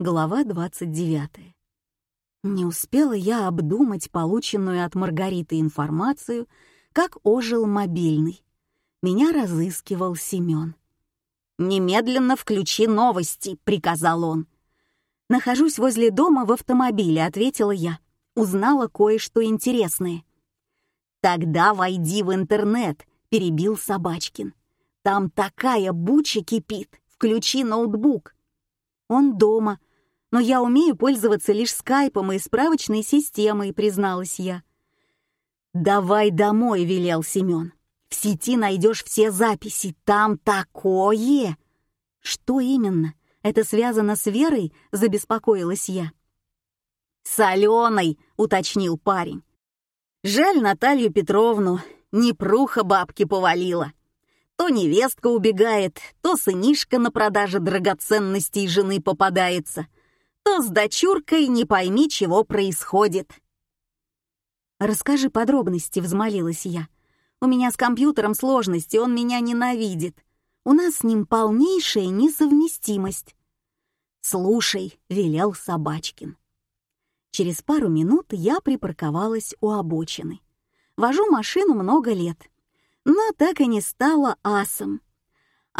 Глава 29. Не успела я обдумать полученную от Маргариты информацию, как ожил мобильный. Меня разыскивал Семен. «Немедленно включи новости», — приказал он. «Нахожусь возле дома в автомобиле», — ответила я. Узнала кое-что интересное. «Тогда войди в интернет», — перебил Собачкин. «Там такая буча кипит. Включи ноутбук». «Он дома», но я умею пользоваться лишь скайпом и справочной системой», — призналась я. «Давай домой», — велел Семен. «В сети найдешь все записи, там такое!» «Что именно? Это связано с Верой?» — забеспокоилась я. «С Аленой», — уточнил парень. «Жаль Наталью Петровну, непруха бабки повалила. То невестка убегает, то сынишка на продаже драгоценностей жены попадается» то с дочуркой не пойми, чего происходит. «Расскажи подробности», — взмолилась я. «У меня с компьютером сложности, он меня ненавидит. У нас с ним полнейшая несовместимость». «Слушай», — велел Собачкин. Через пару минут я припарковалась у обочины. Вожу машину много лет, но так и не стала асом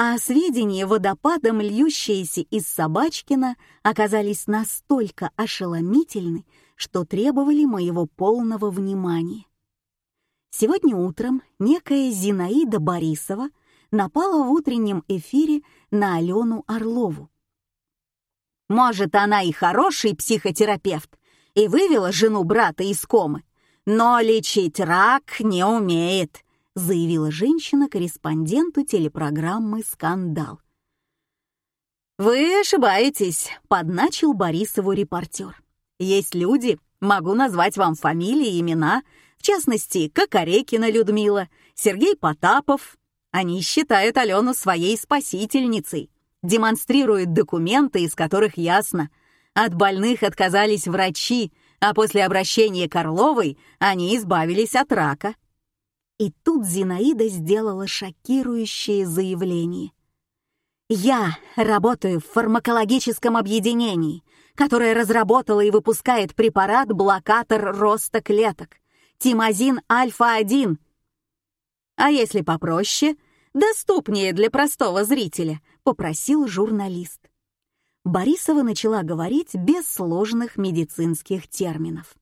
а сведения водопадом, льющиеся из Собачкина, оказались настолько ошеломительны, что требовали моего полного внимания. Сегодня утром некая Зинаида Борисова напала в утреннем эфире на Алену Орлову. Может, она и хороший психотерапевт, и вывела жену брата из комы, но лечить рак не умеет, заявила женщина корреспонденту телепрограммы «Скандал». «Вы ошибаетесь», — подначил Борисову репортер. «Есть люди, могу назвать вам фамилии и имена, в частности, Кокорекина Людмила, Сергей Потапов. Они считают Алену своей спасительницей, демонстрируют документы, из которых ясно, от больных отказались врачи, а после обращения Карловой они избавились от рака. И тут Зинаида сделала шокирующее заявление. «Я работаю в фармакологическом объединении, которое разработало и выпускает препарат-блокатор роста клеток, тимозин альфа-1. А если попроще, доступнее для простого зрителя, попросил журналист. Борисова начала говорить без сложных медицинских терминов.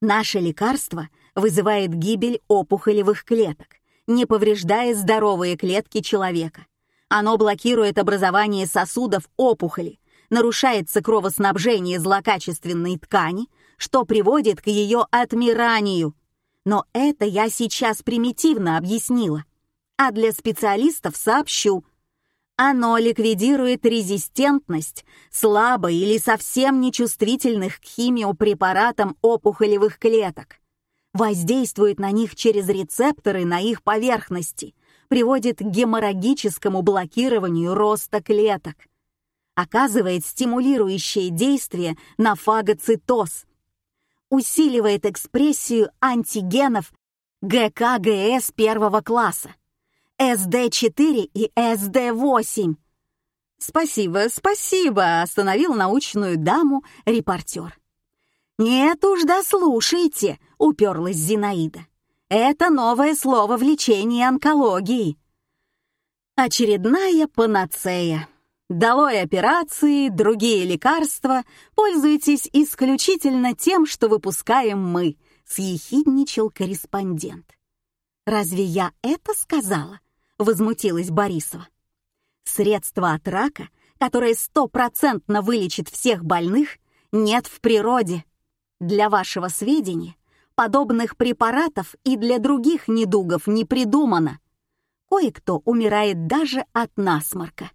Наше лекарство вызывает гибель опухолевых клеток, не повреждая здоровые клетки человека. Оно блокирует образование сосудов опухоли, нарушается кровоснабжение злокачественной ткани, что приводит к ее отмиранию. Но это я сейчас примитивно объяснила. А для специалистов сообщу – оно ликвидирует резистентность слабо или совсем нечувствительных к химиопрепаратам опухолевых клеток, воздействует на них через рецепторы на их поверхности, приводит к геморрагическому блокированию роста клеток, оказывает стимулирующее действие на фагоцитоз, усиливает экспрессию антигенов ГКГС первого класса, СД-4 и СД-8. «Спасибо, спасибо», — остановил научную даму репортер. «Нет уж, да слушайте», — уперлась Зинаида. «Это новое слово в лечении онкологии». Очередная панацея. Долой операции, другие лекарства, пользуйтесь исключительно тем, что выпускаем мы, съехидничал корреспондент. Разве я это сказала? — возмутилась Борисова. «Средства от рака, которое стопроцентно вылечит всех больных, нет в природе. Для вашего сведения, подобных препаратов и для других недугов не придумано. Кое-кто умирает даже от насморка.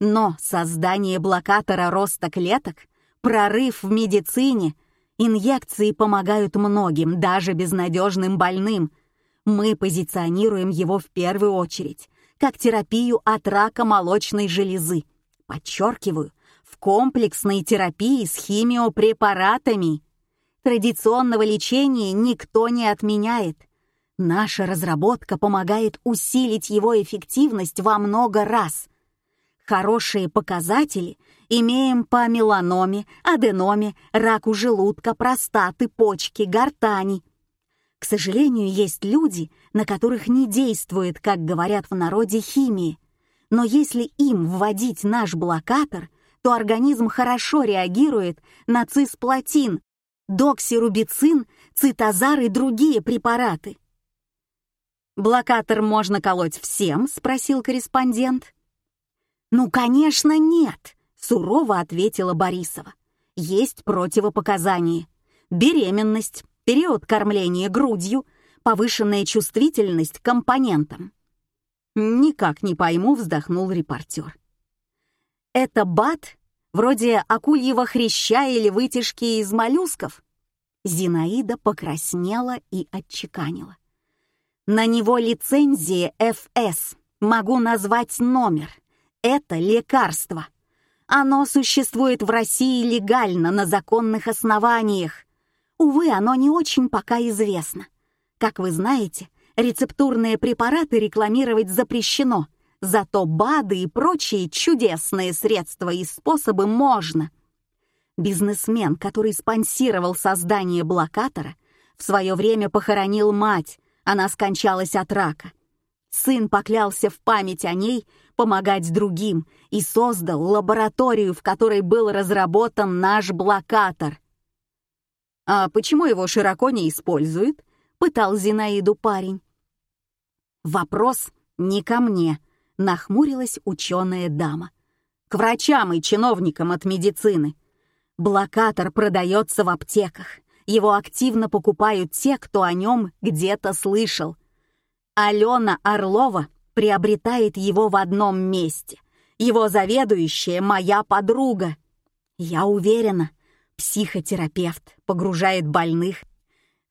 Но создание блокатора роста клеток, прорыв в медицине, инъекции помогают многим, даже безнадежным больным — мы позиционируем его в первую очередь как терапию от рака молочной железы. Подчеркиваю, в комплексной терапии с химиопрепаратами. Традиционного лечения никто не отменяет. Наша разработка помогает усилить его эффективность во много раз. Хорошие показатели Имеем по меланоме, аденоме, раку желудка, простаты, почки, гортани. К сожалению, есть люди, на которых не действует, как говорят в народе, химии. Но если им вводить наш блокатор, то организм хорошо реагирует на цисплатин, доксирубицин, цитозар и другие препараты. «Блокатор можно колоть всем?» — спросил корреспондент. «Ну, конечно, нет», — сурово ответила Борисова. «Есть противопоказания. Беременность, период кормления грудью, повышенная чувствительность к компонентам». «Никак не пойму», — вздохнул репортер. Это бат? Вроде акульего хряща или вытяжки из моллюсков? Зинаида покраснела и отчеканила. На него лицензия ФС. Могу назвать номер. Это лекарство. Оно существует в России легально, на законных основаниях. Увы, оно не очень пока известно. Как вы знаете, рецептурные препараты рекламировать запрещено, Зато БАДы и прочие чудесные средства и способы можно. Бизнесмен, который спонсировал создание блокатора, в свое время похоронил мать, она скончалась от рака. Сын поклялся в память о ней помогать другим и создал лабораторию, в которой был разработан наш блокатор. «А почему его широко не используют?» — пытал Зинаиду парень. «Вопрос не ко мне», нахмурилась ученая дама. «К врачам и чиновникам от медицины. Блокатор продается в аптеках. Его активно покупают те, кто о нем где-то слышал. Алена Орлова приобретает его в одном месте. Его заведующая — моя подруга. Я уверена, психотерапевт погружает больных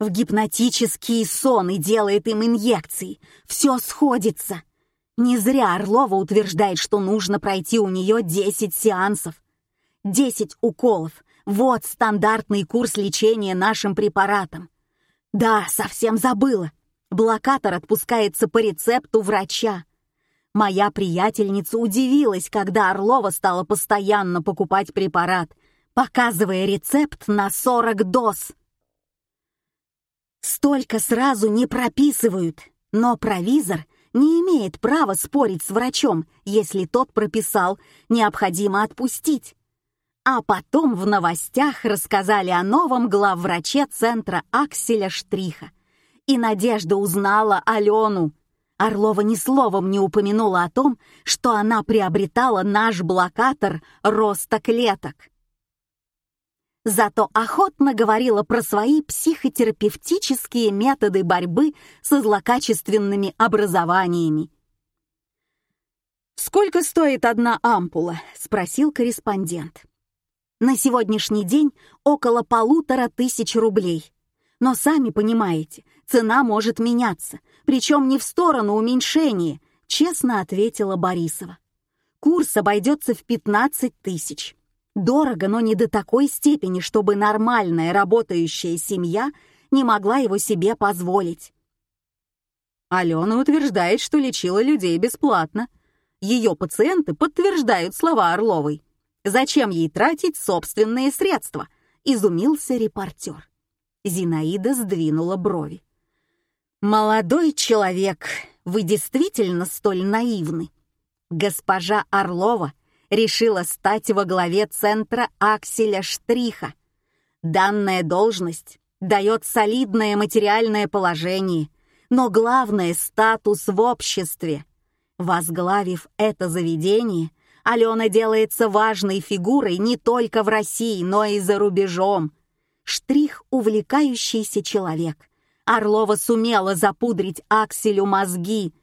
в гипнотический сон и делает им инъекции. Все сходится. Не зря Орлова утверждает, что нужно пройти у нее 10 сеансов. 10 уколов. Вот стандартный курс лечения нашим препаратом. Да, совсем забыла. Блокатор отпускается по рецепту врача. Моя приятельница удивилась, когда Орлова стала постоянно покупать препарат, показывая рецепт на 40 доз. Столько сразу не прописывают, но провизор не имеет права спорить с врачом, если тот прописал «необходимо отпустить». А потом в новостях рассказали о новом главвраче центра Акселя Штриха. И Надежда узнала Алену. Орлова ни словом не упомянула о том, что она приобретала наш блокатор роста клеток зато охотно говорила про свои психотерапевтические методы борьбы со злокачественными образованиями. «Сколько стоит одна ампула?» — спросил корреспондент. «На сегодняшний день около полутора тысяч рублей. Но сами понимаете, цена может меняться, причем не в сторону уменьшения», — честно ответила Борисова. «Курс обойдется в 15 тысяч». Дорого, но не до такой степени, чтобы нормальная работающая семья не могла его себе позволить. Алена утверждает, что лечила людей бесплатно. Ее пациенты подтверждают слова Орловой. Зачем ей тратить собственные средства? Изумился репортер. Зинаида сдвинула брови. «Молодой человек, вы действительно столь наивны. Госпожа Орлова — решила стать во главе центра Акселя Штриха. Данная должность дает солидное материальное положение, но главное — статус в обществе. Возглавив это заведение, Алена делается важной фигурой не только в России, но и за рубежом. Штрих — увлекающийся человек. Орлова сумела запудрить Акселю мозги.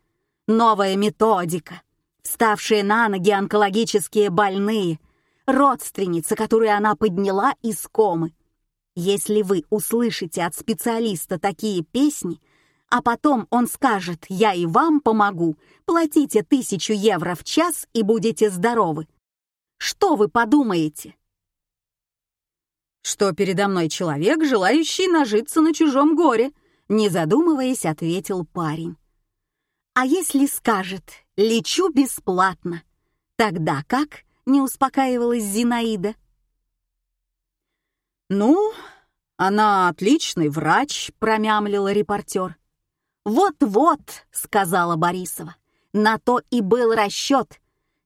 Новая методика — Ставшие на ноги онкологические больные, родственница, которую она подняла из комы. Если вы услышите от специалиста такие песни, а потом он скажет «я и вам помогу», платите тысячу евро в час и будете здоровы. Что вы подумаете? Что передо мной человек, желающий нажиться на чужом горе, не задумываясь, ответил парень. А если скажет «лечу бесплатно», тогда как? — не успокаивалась Зинаида. «Ну, она отличный врач», — промямлила репортер. «Вот-вот», — сказала Борисова, — «на то и был расчет.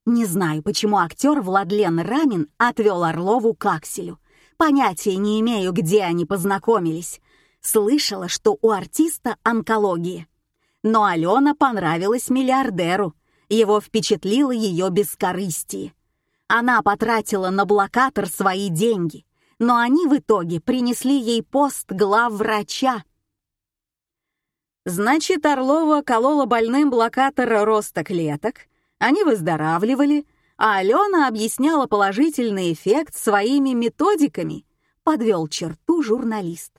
Не знаю, почему актер Владлен Рамин отвел Орлову к Акселю. Понятия не имею, где они познакомились. Слышала, что у артиста онкология. Но Алена понравилась миллиардеру. Его впечатлило ее бескорыстие. Она потратила на блокатор свои деньги, но они в итоге принесли ей пост главврача. Значит, Орлова колола больным блокатор роста клеток, они выздоравливали, а Алена объясняла положительный эффект своими методиками, подвел черту журналист.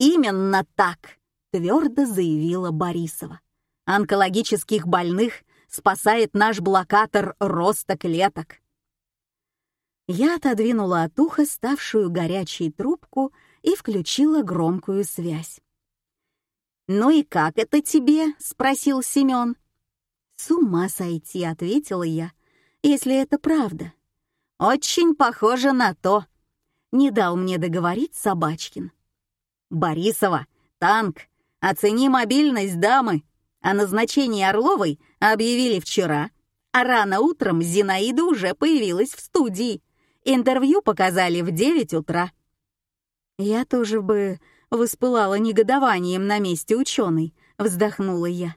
«Именно так», — твердо заявила Борисова. «Онкологических больных спасает наш блокатор роста клеток». Я отодвинула от уха ставшую горячей трубку и включила громкую связь. «Ну и как это тебе?» — спросил Семен. «С ума сойти», — ответила я, — «если это правда». «Очень похоже на то», — не дал мне договорить Собачкин. «Борисова, танк, оцени мобильность дамы. О назначении Орловой объявили вчера, а рано утром Зинаида уже появилась в студии. Интервью показали в 9 утра». Я тоже бы воспылала негодованием на месте ученой, вздохнула я.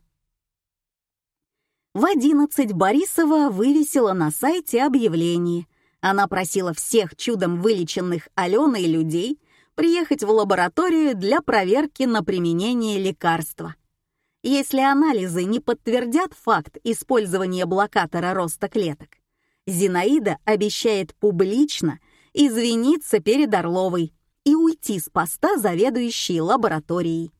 В одиннадцать Борисова вывесила на сайте объявление. Она просила всех чудом вылеченных Аленой людей приехать в лабораторию для проверки на применение лекарства. Если анализы не подтвердят факт использования блокатора роста клеток, Зинаида обещает публично извиниться перед Орловой и уйти с поста заведующей лабораторией.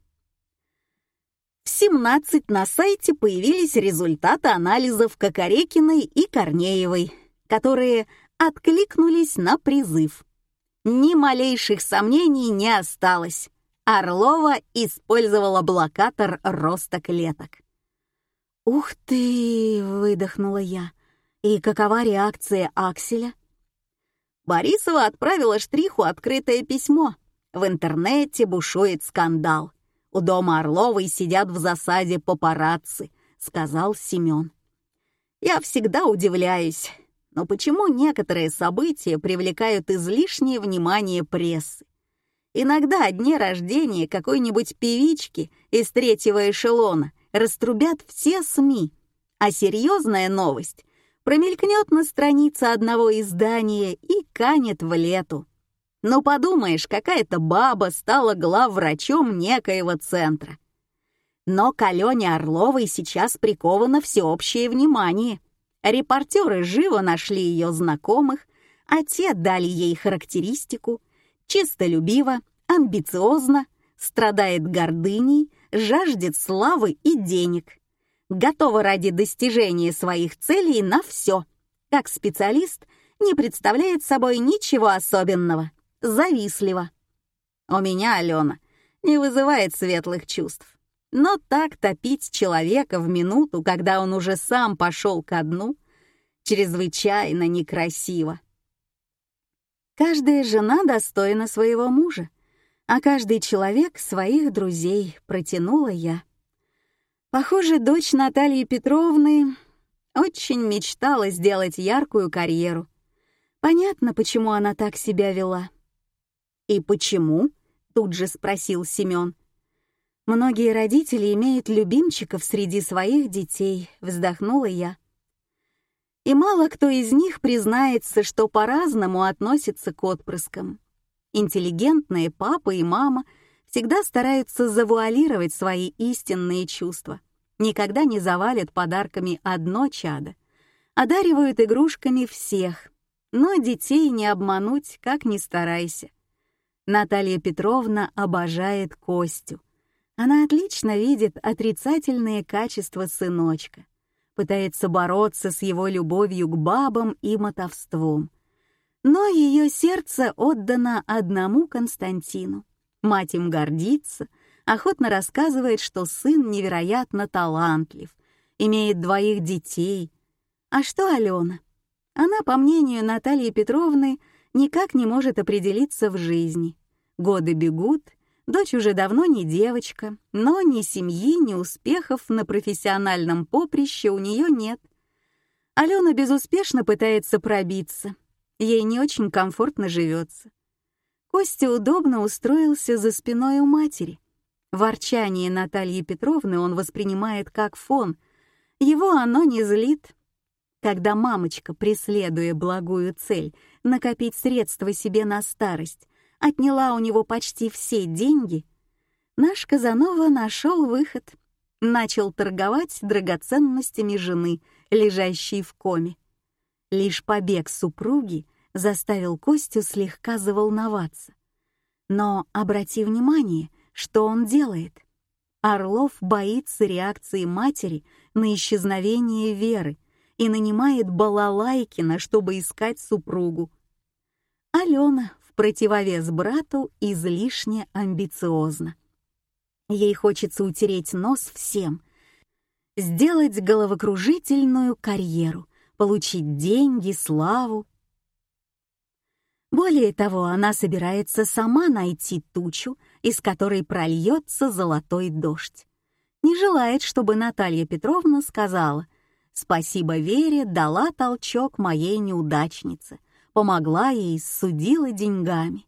В 17 на сайте появились результаты анализов Кокорекиной и Корнеевой, которые откликнулись на призыв. Ни малейших сомнений не осталось. Орлова использовала блокатор роста клеток. «Ух ты!» — выдохнула я. «И какова реакция Акселя?» Борисова отправила Штриху открытое письмо. В интернете бушует скандал. У дома Орловой сидят в засаде папарацци, сказал Семен. Я всегда удивляюсь, но почему некоторые события привлекают излишнее внимание прессы? Иногда о дне рождения какой-нибудь певички из третьего эшелона раструбят все СМИ, а серьезная новость промелькнет на странице одного издания и канет в лету. Ну подумаешь, какая-то баба стала главврачом некоего центра. Но к Алене Орловой сейчас приковано всеобщее внимание. Репортеры живо нашли ее знакомых, а те дали ей характеристику. Чистолюбиво, амбициозно, страдает гордыней, жаждет славы и денег готова ради достижения своих целей на все. Как специалист не представляет собой ничего особенного, завистливо. У меня Алена не вызывает светлых чувств. Но так топить человека в минуту, когда он уже сам пошел ко дну, чрезвычайно некрасиво. Каждая жена достойна своего мужа, а каждый человек — своих друзей, протянула я. Похоже, дочь Натальи Петровны очень мечтала сделать яркую карьеру. Понятно, почему она так себя вела. «И почему?» — тут же спросил Семен. «Многие родители имеют любимчиков среди своих детей», — вздохнула я. И мало кто из них признается, что по-разному относится к отпрыскам. Интеллигентные папа и мама — всегда стараются завуалировать свои истинные чувства, никогда не завалят подарками одно чадо, одаривают игрушками всех, но детей не обмануть, как ни старайся. Наталья Петровна обожает Костю. Она отлично видит отрицательные качества сыночка, пытается бороться с его любовью к бабам и мотовством. Но ее сердце отдано одному Константину — Мать им гордится, охотно рассказывает, что сын невероятно талантлив, имеет двоих детей. А что Алена? Она, по мнению Натальи Петровны, никак не может определиться в жизни. Годы бегут, дочь уже давно не девочка, но ни семьи, ни успехов на профессиональном поприще у нее нет. Алена безуспешно пытается пробиться. Ей не очень комфортно живется. Костя удобно устроился за спиной у матери. Ворчание Натальи Петровны он воспринимает как фон. Его оно не злит. Когда мамочка, преследуя благую цель, накопить средства себе на старость, отняла у него почти все деньги, наш Казанова нашел выход. Начал торговать драгоценностями жены, лежащей в коме. Лишь побег супруги заставил Костю слегка заволноваться. Но обрати внимание, что он делает. Орлов боится реакции матери на исчезновение Веры и нанимает Балалайкина, чтобы искать супругу. Алена противовес брату излишне амбициозна. Ей хочется утереть нос всем, сделать головокружительную карьеру, получить деньги, славу. Более того, она собирается сама найти тучу, из которой прольется золотой дождь. Не желает, чтобы Наталья Петровна сказала «Спасибо Вере, дала толчок моей неудачнице, помогла ей, судила деньгами».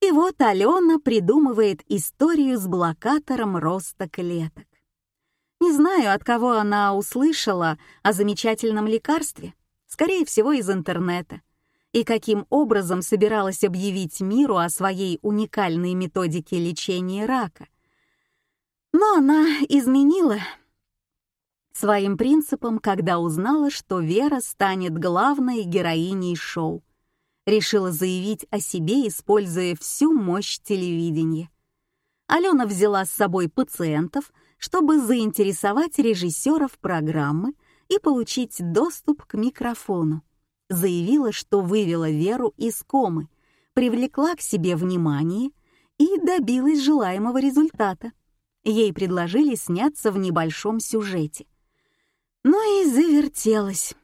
И вот Алена придумывает историю с блокатором роста клеток. Не знаю, от кого она услышала о замечательном лекарстве, скорее всего, из интернета и каким образом собиралась объявить миру о своей уникальной методике лечения рака. Но она изменила своим принципам, когда узнала, что Вера станет главной героиней шоу. Решила заявить о себе, используя всю мощь телевидения. Алена взяла с собой пациентов, чтобы заинтересовать режиссеров программы и получить доступ к микрофону заявила, что вывела Веру из комы, привлекла к себе внимание и добилась желаемого результата. Ей предложили сняться в небольшом сюжете. Но и завертелась.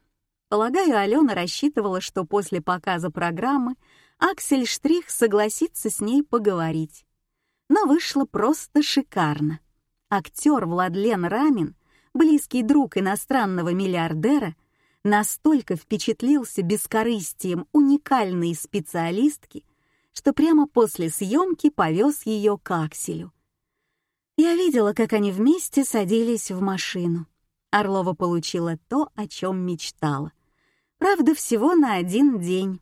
Полагаю, Алена рассчитывала, что после показа программы Аксель Штрих согласится с ней поговорить. Но вышло просто шикарно. Актер Владлен Рамин, близкий друг иностранного миллиардера, настолько впечатлился бескорыстием уникальной специалистки, что прямо после съемки повез ее к Акселю. Я видела, как они вместе садились в машину. Орлова получила то, о чем мечтала. Правда, всего на один день.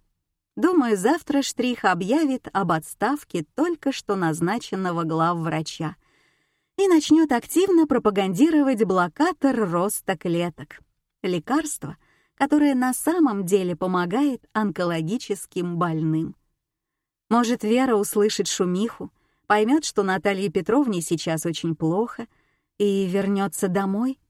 Думаю, завтра Штрих объявит об отставке только что назначенного главврача и начнет активно пропагандировать блокатор роста клеток. Лекарство — которое на самом деле помогает онкологическим больным. Может, Вера услышит шумиху, поймет, что Наталье Петровне сейчас очень плохо, и вернется домой —